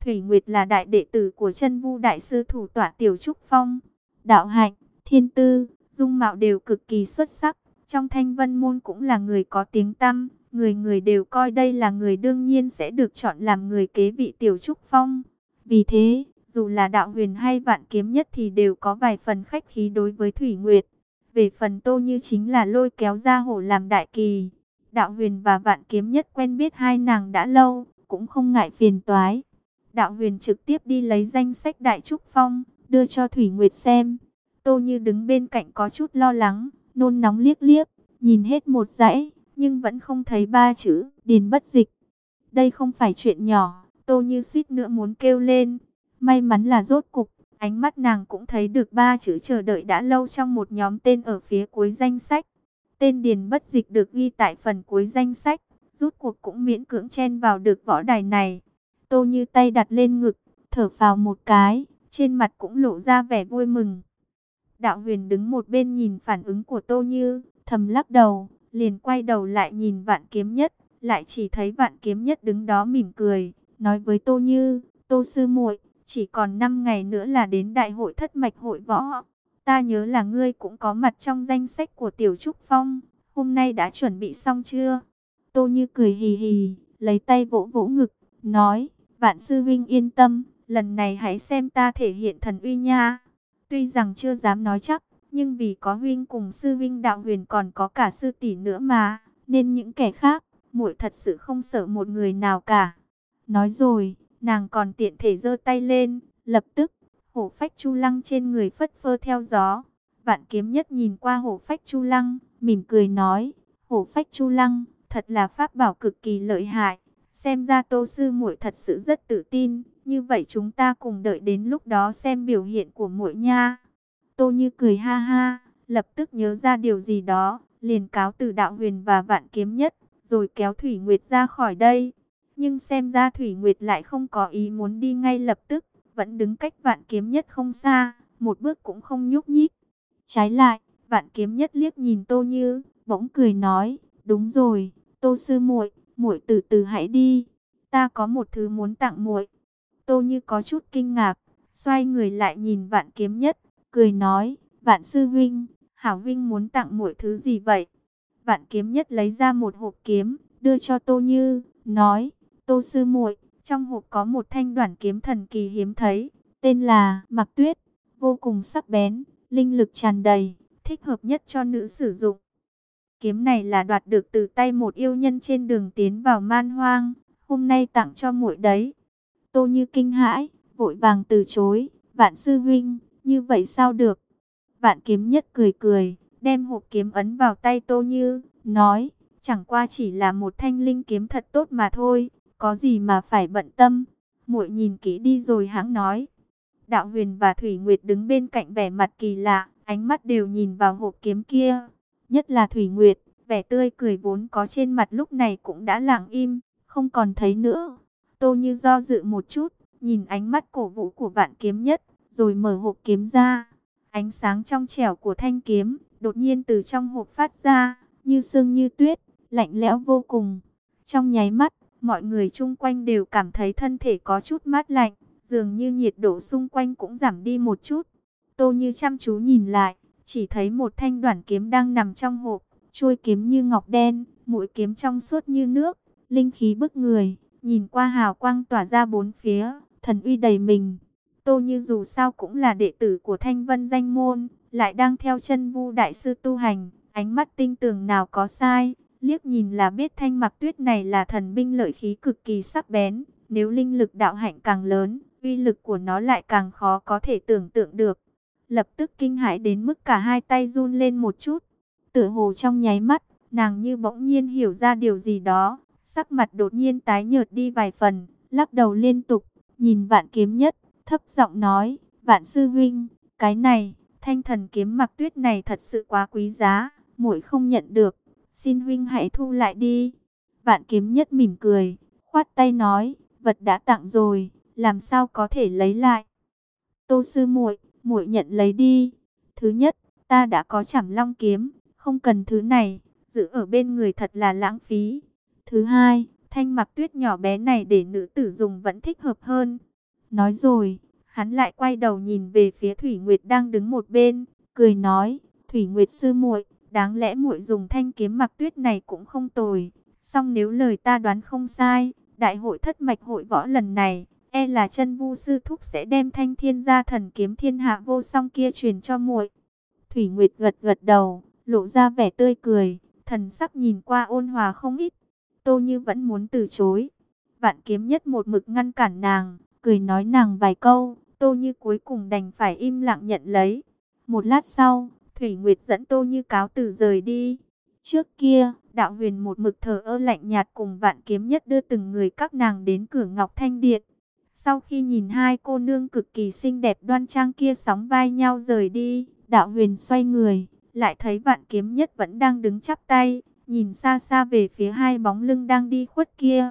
Thủy Nguyệt là đại đệ tử của chân vu đại sư thủ tọa Tiểu Trúc Phong. Đạo hạnh, thiên tư, dung mạo đều cực kỳ xuất sắc. Trong thanh vân môn cũng là người có tiếng tăm, người người đều coi đây là người đương nhiên sẽ được chọn làm người kế vị Tiểu Trúc Phong. Vì thế, dù là đạo huyền hay vạn kiếm nhất thì đều có vài phần khách khí đối với Thủy Nguyệt. Về phần tô như chính là lôi kéo ra hổ làm đại kỳ. Đạo huyền và vạn kiếm nhất quen biết hai nàng đã lâu, cũng không ngại phiền toái. Đạo huyền trực tiếp đi lấy danh sách đại trúc phong, đưa cho Thủy Nguyệt xem. Tô như đứng bên cạnh có chút lo lắng, nôn nóng liếc liếc, nhìn hết một dãy, nhưng vẫn không thấy ba chữ, điền bất dịch. Đây không phải chuyện nhỏ, tô như suýt nữa muốn kêu lên, May mắn là rốt cục, ánh mắt nàng cũng thấy được ba chữ chờ đợi đã lâu trong một nhóm tên ở phía cuối danh sách. Tên Điền Bất Dịch được ghi tại phần cuối danh sách, rút cuộc cũng miễn cưỡng chen vào được võ đài này. Tô như tay đặt lên ngực, thở vào một cái, trên mặt cũng lộ ra vẻ vui mừng. Đạo huyền đứng một bên nhìn phản ứng của Tô Như, thầm lắc đầu, liền quay đầu lại nhìn vạn kiếm nhất, lại chỉ thấy vạn kiếm nhất đứng đó mỉm cười, nói với Tô Như, Tô Sư muội chỉ còn 5 ngày nữa là đến đại hội thất mạch hội võ. Ta nhớ là ngươi cũng có mặt trong danh sách của Tiểu Trúc Phong. Hôm nay đã chuẩn bị xong chưa? Tô Như cười hì hì, lấy tay vỗ vỗ ngực, nói, vạn sư vinh yên tâm, lần này hãy xem ta thể hiện thần uy nha. Tuy rằng chưa dám nói chắc, nhưng vì có huynh cùng sư vinh đạo huyền còn có cả sư tỷ nữa mà, nên những kẻ khác, muội thật sự không sợ một người nào cả. Nói rồi, Nàng còn tiện thể giơ tay lên, lập tức, hổ phách chu lăng trên người phất phơ theo gió. Vạn kiếm nhất nhìn qua hổ phách chu lăng, mỉm cười nói, hổ phách chu lăng, thật là pháp bảo cực kỳ lợi hại. Xem ra tô sư muội thật sự rất tự tin, như vậy chúng ta cùng đợi đến lúc đó xem biểu hiện của muội nha. Tô như cười ha ha, lập tức nhớ ra điều gì đó, liền cáo từ đạo huyền và vạn kiếm nhất, rồi kéo Thủy Nguyệt ra khỏi đây. Nhưng xem ra Thủy Nguyệt lại không có ý muốn đi ngay lập tức, vẫn đứng cách vạn kiếm nhất không xa, một bước cũng không nhúc nhích. Trái lại, vạn kiếm nhất liếc nhìn Tô Như, bỗng cười nói, đúng rồi, Tô sư muội, muội từ từ hãy đi, ta có một thứ muốn tặng muội. Tô Như có chút kinh ngạc, xoay người lại nhìn vạn kiếm nhất, cười nói, vạn sư huynh, hảo huynh muốn tặng muội thứ gì vậy? Vạn kiếm nhất lấy ra một hộp kiếm, đưa cho Tô Như, nói, Tô sư muội, trong hộp có một thanh đoạn kiếm thần kỳ hiếm thấy, tên là Mặc Tuyết, vô cùng sắc bén, linh lực tràn đầy, thích hợp nhất cho nữ sử dụng. Kiếm này là đoạt được từ tay một yêu nhân trên đường tiến vào man hoang, hôm nay tặng cho muội đấy. Tô Như kinh hãi, vội vàng từ chối, "Vạn sư huynh, như vậy sao được?" Vạn Kiếm Nhất cười cười, đem hộp kiếm ấn vào tay Tô Như, nói: "Chẳng qua chỉ là một thanh linh kiếm thật tốt mà thôi, có gì mà phải bận tâm." Muội nhìn kỹ đi rồi hãng nói. Đạo Huyền và Thủy Nguyệt đứng bên cạnh vẻ mặt kỳ lạ, ánh mắt đều nhìn vào hộp kiếm kia. Nhất là Thủy Nguyệt, vẻ tươi cười vốn có trên mặt lúc này cũng đã lặng im, không còn thấy nữa. Tô Như do dự một chút, nhìn ánh mắt cổ vũ của vạn kiếm nhất, rồi mở hộp kiếm ra. Ánh sáng trong trẻo của thanh kiếm, đột nhiên từ trong hộp phát ra, như sương như tuyết, lạnh lẽo vô cùng. Trong nháy mắt, mọi người chung quanh đều cảm thấy thân thể có chút mát lạnh, dường như nhiệt độ xung quanh cũng giảm đi một chút. Tô Như chăm chú nhìn lại, chỉ thấy một thanh đoản kiếm đang nằm trong hộp, chuôi kiếm như ngọc đen, mũi kiếm trong suốt như nước, linh khí bức người, nhìn qua hào quang tỏa ra bốn phía, thần uy đầy mình. Tô Như dù sao cũng là đệ tử của Thanh Vân danh môn, lại đang theo chân Vu đại sư tu hành, ánh mắt tinh tường nào có sai, liếc nhìn là biết Thanh Mặc Tuyết này là thần binh lợi khí cực kỳ sắc bén, nếu linh lực đạo hạnh càng lớn, uy lực của nó lại càng khó có thể tưởng tượng được. Lập tức kinh hãi đến mức cả hai tay run lên một chút. Tử hồ trong nháy mắt, nàng như bỗng nhiên hiểu ra điều gì đó, sắc mặt đột nhiên tái nhợt đi vài phần, lắc đầu liên tục, nhìn vạn kiếm nhất, thấp giọng nói, vạn sư huynh, cái này, thanh thần kiếm mặc tuyết này thật sự quá quý giá, muội không nhận được, xin huynh hãy thu lại đi. Vạn kiếm nhất mỉm cười, khoát tay nói, vật đã tặng rồi, làm sao có thể lấy lại. Tô sư muội, muội nhận lấy đi. Thứ nhất, ta đã có chảm long kiếm, không cần thứ này, giữ ở bên người thật là lãng phí. Thứ hai, thanh mặc tuyết nhỏ bé này để nữ tử dùng vẫn thích hợp hơn. Nói rồi, hắn lại quay đầu nhìn về phía Thủy Nguyệt đang đứng một bên, cười nói, Thủy Nguyệt sư muội, đáng lẽ muội dùng thanh kiếm mặc tuyết này cũng không tồi. Song nếu lời ta đoán không sai, đại hội thất mạch hội võ lần này, e là chân vu sư thúc sẽ đem thanh thiên gia thần kiếm thiên hạ vô song kia truyền cho muội. Thủy Nguyệt gật gật đầu, lộ ra vẻ tươi cười, thần sắc nhìn qua ôn hòa không ít. Tô Như vẫn muốn từ chối. Vạn kiếm nhất một mực ngăn cản nàng, cười nói nàng vài câu, Tô Như cuối cùng đành phải im lặng nhận lấy. Một lát sau, Thủy Nguyệt dẫn Tô Như cáo từ rời đi. Trước kia, đạo huyền một mực thờ ơ lạnh nhạt cùng vạn kiếm nhất đưa từng người các nàng đến cửa Ngọc Thanh Điện. Sau khi nhìn hai cô nương cực kỳ xinh đẹp đoan trang kia sóng vai nhau rời đi, đạo huyền xoay người, lại thấy vạn kiếm nhất vẫn đang đứng chắp tay, nhìn xa xa về phía hai bóng lưng đang đi khuất kia.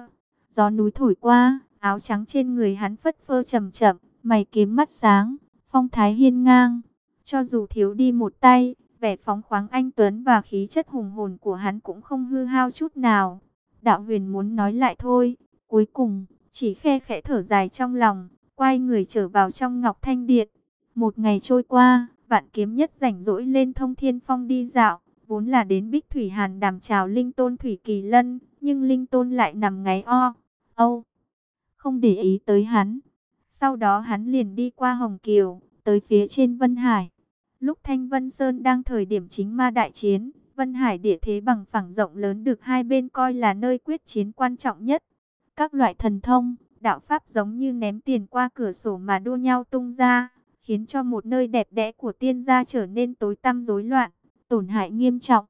Gió núi thổi qua, áo trắng trên người hắn phất phơ chậm chậm, mày kiếm mắt sáng, phong thái hiên ngang. Cho dù thiếu đi một tay, vẻ phóng khoáng anh Tuấn và khí chất hùng hồn của hắn cũng không hư hao chút nào. Đạo huyền muốn nói lại thôi, cuối cùng, chỉ khe khẽ thở dài trong lòng, quay người trở vào trong Ngọc Thanh Điện. Một ngày trôi qua, vạn kiếm nhất rảnh rỗi lên thông thiên phong đi dạo, vốn là đến Bích Thủy Hàn đàm chào Linh Tôn Thủy Kỳ Lân, nhưng Linh Tôn lại nằm ngáy o, âu, không để ý tới hắn. Sau đó hắn liền đi qua Hồng Kiều, tới phía trên Vân Hải. Lúc Thanh Vân Sơn đang thời điểm chính ma đại chiến, Vân Hải địa thế bằng phẳng rộng lớn được hai bên coi là nơi quyết chiến quan trọng nhất. Các loại thần thông, đạo pháp giống như ném tiền qua cửa sổ mà đua nhau tung ra, khiến cho một nơi đẹp đẽ của tiên gia trở nên tối tăm rối loạn, tổn hại nghiêm trọng.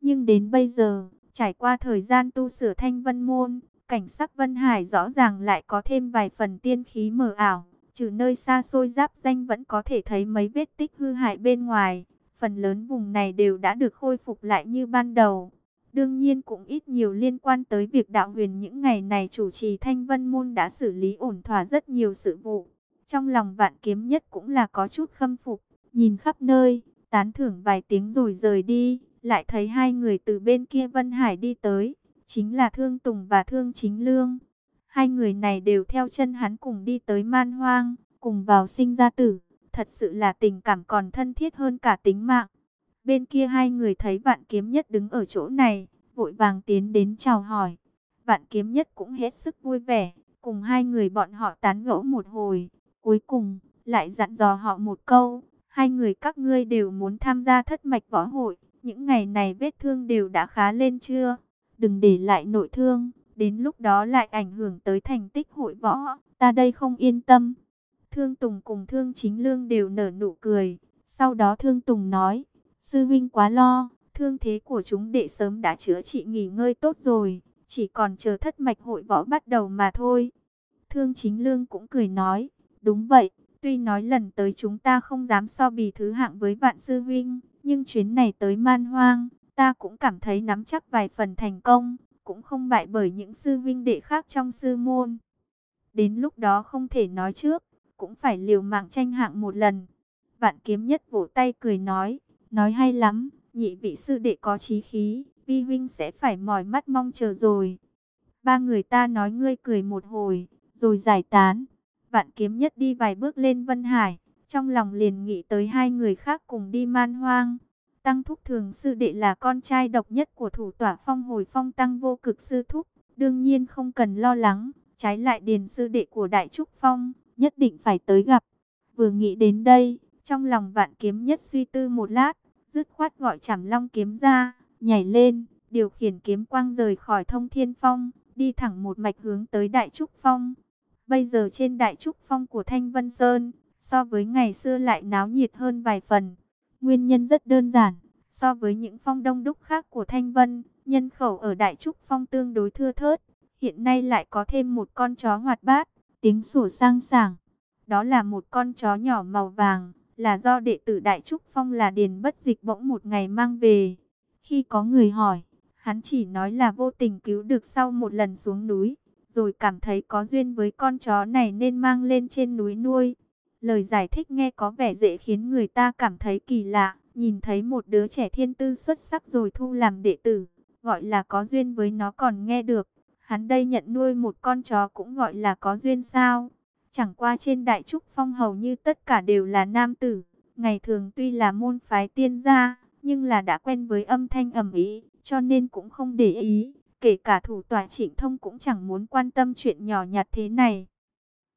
Nhưng đến bây giờ, trải qua thời gian tu sửa thanh vân môn, cảnh sắc Vân Hải rõ ràng lại có thêm vài phần tiên khí mờ ảo. Trừ nơi xa xôi giáp danh vẫn có thể thấy mấy vết tích hư hại bên ngoài. Phần lớn vùng này đều đã được khôi phục lại như ban đầu. Đương nhiên cũng ít nhiều liên quan tới việc đạo huyền những ngày này chủ trì thanh vân môn đã xử lý ổn thỏa rất nhiều sự vụ. Trong lòng vạn kiếm nhất cũng là có chút khâm phục, nhìn khắp nơi, tán thưởng vài tiếng rồi rời đi, lại thấy hai người từ bên kia Vân Hải đi tới, chính là Thương Tùng và Thương Chính Lương. Hai người này đều theo chân hắn cùng đi tới man hoang, cùng vào sinh ra tử, thật sự là tình cảm còn thân thiết hơn cả tính mạng. Bên kia hai người thấy vạn kiếm nhất đứng ở chỗ này, vội vàng tiến đến chào hỏi. Vạn kiếm nhất cũng hết sức vui vẻ, cùng hai người bọn họ tán gẫu một hồi. Cuối cùng, lại dặn dò họ một câu, hai người các ngươi đều muốn tham gia thất mạch võ hội. Những ngày này vết thương đều đã khá lên chưa? Đừng để lại nội thương, đến lúc đó lại ảnh hưởng tới thành tích hội võ. Ta đây không yên tâm. Thương Tùng cùng Thương Chính Lương đều nở nụ cười. Sau đó Thương Tùng nói, Sư Vinh quá lo, thương thế của chúng đệ sớm đã chữa trị nghỉ ngơi tốt rồi. Chỉ còn chờ thất mạch hội võ bắt đầu mà thôi. Thương Chính Lương cũng cười nói, đúng vậy. Tuy nói lần tới chúng ta không dám so bì thứ hạng với vạn sư Vinh, nhưng chuyến này tới man hoang, ta cũng cảm thấy nắm chắc vài phần thành công, cũng không bại bởi những sư vinh đệ khác trong sư môn. Đến lúc đó không thể nói trước, cũng phải liều mạng tranh hạng một lần. Vạn kiếm nhất vỗ tay cười nói, nói hay lắm, nhị vị sư đệ có chí khí, vi huynh sẽ phải mỏi mắt mong chờ rồi. Ba người ta nói ngươi cười một hồi, rồi giải tán. Vạn kiếm nhất đi vài bước lên Vân Hải, trong lòng liền nghĩ tới hai người khác cùng đi man hoang. Tăng Thúc Thường Sư Đệ là con trai độc nhất của thủ tỏa phong hồi phong Tăng vô cực Sư Thúc. Đương nhiên không cần lo lắng, trái lại Điền Sư Đệ của Đại Trúc Phong, nhất định phải tới gặp. Vừa nghĩ đến đây, trong lòng vạn kiếm nhất suy tư một lát, dứt khoát gọi chảm long kiếm ra, nhảy lên, điều khiển kiếm quang rời khỏi thông thiên phong, đi thẳng một mạch hướng tới Đại Trúc Phong. Bây giờ trên Đại Trúc Phong của Thanh Vân Sơn, so với ngày xưa lại náo nhiệt hơn vài phần. Nguyên nhân rất đơn giản, so với những phong đông đúc khác của Thanh Vân, nhân khẩu ở Đại Trúc Phong tương đối thưa thớt, hiện nay lại có thêm một con chó hoạt bát, tiếng sủa sang sảng. Đó là một con chó nhỏ màu vàng, là do đệ tử Đại Trúc Phong là Điền Bất Dịch bỗng một ngày mang về. Khi có người hỏi, hắn chỉ nói là vô tình cứu được sau một lần xuống núi, rồi cảm thấy có duyên với con chó này nên mang lên trên núi nuôi. Lời giải thích nghe có vẻ dễ khiến người ta cảm thấy kỳ lạ, nhìn thấy một đứa trẻ thiên tư xuất sắc rồi thu làm đệ tử, gọi là có duyên với nó còn nghe được. Hắn đây nhận nuôi một con chó cũng gọi là có duyên sao? Chẳng qua trên đại trúc phong hầu như tất cả đều là nam tử, ngày thường tuy là môn phái tiên gia, nhưng là đã quen với âm thanh ầm ĩ, cho nên cũng không để ý, kể cả thủ tòa Trịnh Thông cũng chẳng muốn quan tâm chuyện nhỏ nhặt thế này.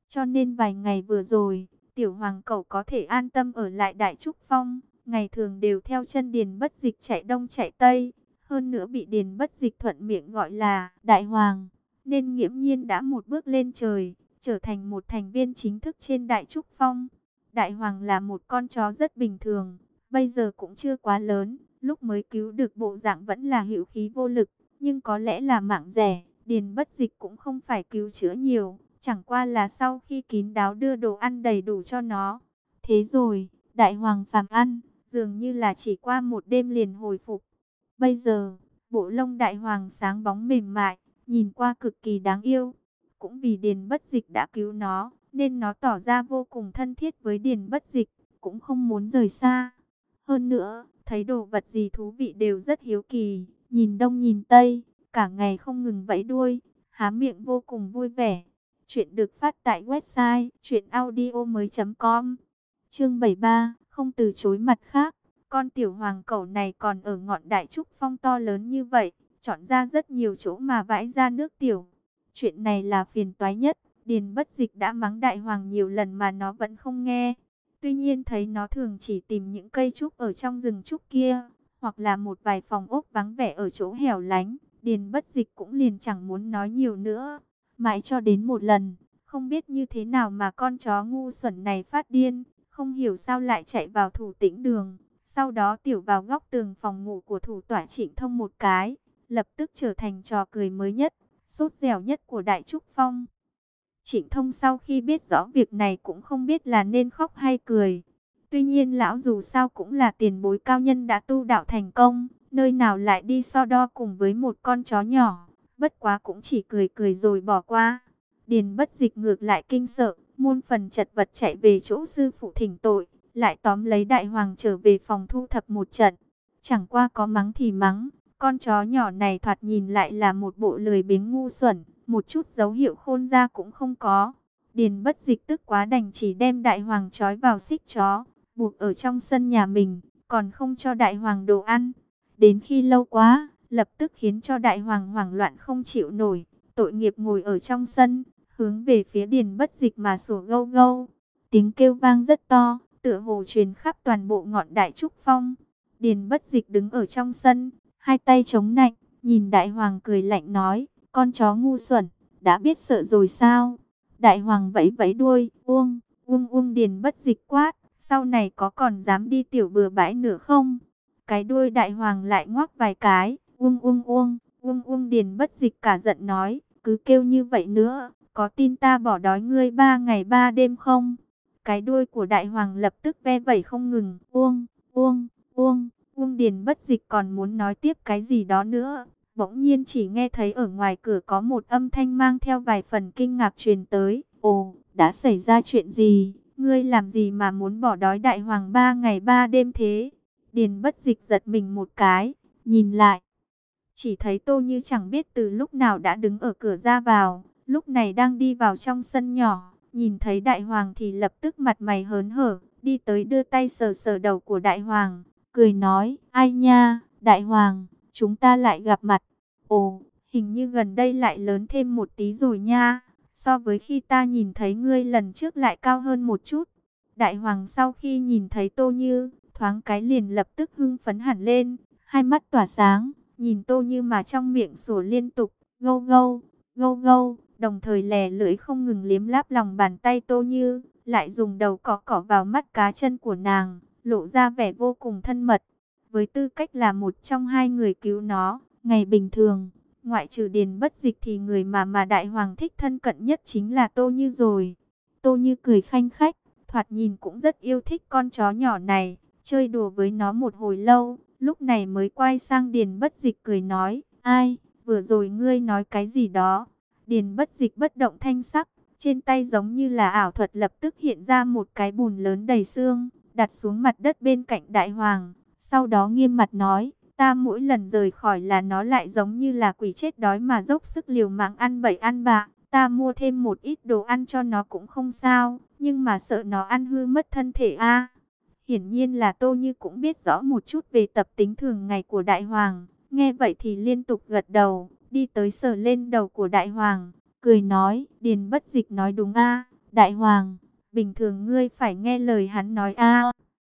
Cho nên vài ngày vừa rồi, tiểu hoàng cậu có thể an tâm ở lại Đại Trúc Phong, ngày thường đều theo chân Điền Bất Dịch chạy đông chạy tây, hơn nữa bị Điền Bất Dịch thuận miệng gọi là Đại Hoàng, nên nghiễm nhiên đã một bước lên trời, trở thành một thành viên chính thức trên Đại Trúc Phong. Đại Hoàng là một con chó rất bình thường, bây giờ cũng chưa quá lớn, lúc mới cứu được bộ dạng vẫn là hiệu khí vô lực, nhưng có lẽ là mạng rẻ, Điền Bất Dịch cũng không phải cứu chữa nhiều, Chẳng qua là sau khi kín đáo đưa đồ ăn đầy đủ cho nó. Thế rồi, đại hoàng phàm ăn, dường như là chỉ qua một đêm liền hồi phục. Bây giờ, bộ lông đại hoàng sáng bóng mềm mại, nhìn qua cực kỳ đáng yêu. Cũng vì điền bất dịch đã cứu nó, nên nó tỏ ra vô cùng thân thiết với điền bất dịch, cũng không muốn rời xa. Hơn nữa, thấy đồ vật gì thú vị đều rất hiếu kỳ, nhìn đông nhìn tây, cả ngày không ngừng vẫy đuôi, há miệng vô cùng vui vẻ. Chuyện được phát tại website chuyenaudio.com Chương 73, không từ chối mặt khác. Con tiểu hoàng cẩu này còn ở ngọn đại trúc phong to lớn như vậy, chọn ra rất nhiều chỗ mà vãi ra nước tiểu. Chuyện này là phiền toái nhất, Điền bất dịch đã mắng đại hoàng nhiều lần mà nó vẫn không nghe. Tuy nhiên thấy nó thường chỉ tìm những cây trúc ở trong rừng trúc kia, hoặc là một vài phòng ốc vắng vẻ ở chỗ hẻo lánh, Điền bất dịch cũng liền chẳng muốn nói nhiều nữa. Mãi cho đến một lần, không biết như thế nào mà con chó ngu xuẩn này phát điên, không hiểu sao lại chạy vào thủ tĩnh đường. Sau đó tiểu vào góc tường phòng ngủ của thủ tỏa trịnh thông một cái, lập tức trở thành trò cười mới nhất, sốt dẻo nhất của Đại Trúc Phong. Trịnh thông sau khi biết rõ việc này cũng không biết là nên khóc hay cười. Tuy nhiên lão dù sao cũng là tiền bối cao nhân đã tu đạo thành công, nơi nào lại đi so đo cùng với một con chó nhỏ, bất quá cũng chỉ cười cười rồi bỏ qua. Điền bất dịch ngược lại kinh sợ, muôn phần chật vật chạy về chỗ sư phụ thỉnh tội, lại tóm lấy đại hoàng trở về phòng thu thập một trận. Chẳng qua có mắng thì mắng, con chó nhỏ này thoạt nhìn lại là một bộ lười biếng ngu xuẩn, một chút dấu hiệu khôn ra cũng không có. Điền bất dịch tức quá đành chỉ đem đại hoàng trói vào xích chó, buộc ở trong sân nhà mình, còn không cho đại hoàng đồ ăn. Đến khi lâu quá, lập tức khiến cho đại hoàng hoảng loạn không chịu nổi, tội nghiệp ngồi ở trong sân, hướng về phía điền bất dịch mà sủa gâu gâu. Tiếng kêu vang rất to, tựa hồ truyền khắp toàn bộ ngọn đại trúc phong. Điền bất dịch đứng ở trong sân, hai tay chống nạnh, nhìn đại hoàng cười lạnh nói, con chó ngu xuẩn, đã biết sợ rồi sao? Đại hoàng vẫy vẫy đuôi, uông, uông uông điền bất dịch quát, sau này có còn dám đi tiểu bừa bãi nữa không? Cái đuôi đại hoàng lại ngoắc vài cái, uông uông uông, uông uông điền bất dịch cả giận nói, cứ kêu như vậy nữa, có tin ta bỏ đói ngươi ba ngày ba đêm không? Cái đuôi của đại hoàng lập tức ve vẩy không ngừng, uông, uông, uông, uông điền bất dịch còn muốn nói tiếp cái gì đó nữa. Bỗng nhiên chỉ nghe thấy ở ngoài cửa có một âm thanh mang theo vài phần kinh ngạc truyền tới. Ồ, đã xảy ra chuyện gì? Ngươi làm gì mà muốn bỏ đói đại hoàng ba ngày ba đêm thế? Điền bất dịch giật mình một cái, nhìn lại. Chỉ thấy tô như chẳng biết từ lúc nào đã đứng ở cửa ra vào, lúc này đang đi vào trong sân nhỏ. Nhìn thấy đại hoàng thì lập tức mặt mày hớn hở, đi tới đưa tay sờ sờ đầu của đại hoàng, cười nói, ai nha, đại hoàng, chúng ta lại gặp mặt. Ồ, hình như gần đây lại lớn thêm một tí rồi nha, so với khi ta nhìn thấy ngươi lần trước lại cao hơn một chút. Đại hoàng sau khi nhìn thấy tô như, thoáng cái liền lập tức hưng phấn hẳn lên, hai mắt tỏa sáng, nhìn tô như mà trong miệng sủa liên tục, gâu gâu, gâu gâu, đồng thời lè lưỡi không ngừng liếm láp lòng bàn tay Tô Như, lại dùng đầu cỏ cỏ vào mắt cá chân của nàng, lộ ra vẻ vô cùng thân mật. Với tư cách là một trong hai người cứu nó, ngày bình thường, ngoại trừ điền bất dịch thì người mà mà đại hoàng thích thân cận nhất chính là Tô Như rồi. Tô Như cười khanh khách, thoạt nhìn cũng rất yêu thích con chó nhỏ này, chơi đùa với nó một hồi lâu, lúc này mới quay sang điền bất dịch cười nói, ai, vừa rồi ngươi nói cái gì đó. Điền bất dịch bất động thanh sắc, trên tay giống như là ảo thuật lập tức hiện ra một cái bùn lớn đầy xương, đặt xuống mặt đất bên cạnh đại hoàng. Sau đó nghiêm mặt nói, ta mỗi lần rời khỏi là nó lại giống như là quỷ chết đói mà dốc sức liều mạng ăn bậy ăn bạ. Ta mua thêm một ít đồ ăn cho nó cũng không sao, nhưng mà sợ nó ăn hư mất thân thể a. Hiển nhiên là Tô Như cũng biết rõ một chút về tập tính thường ngày của Đại Hoàng. Nghe vậy thì liên tục gật đầu, đi tới sờ lên đầu của đại hoàng, cười nói, Điền bất dịch nói đúng a đại hoàng, bình thường ngươi phải nghe lời hắn nói a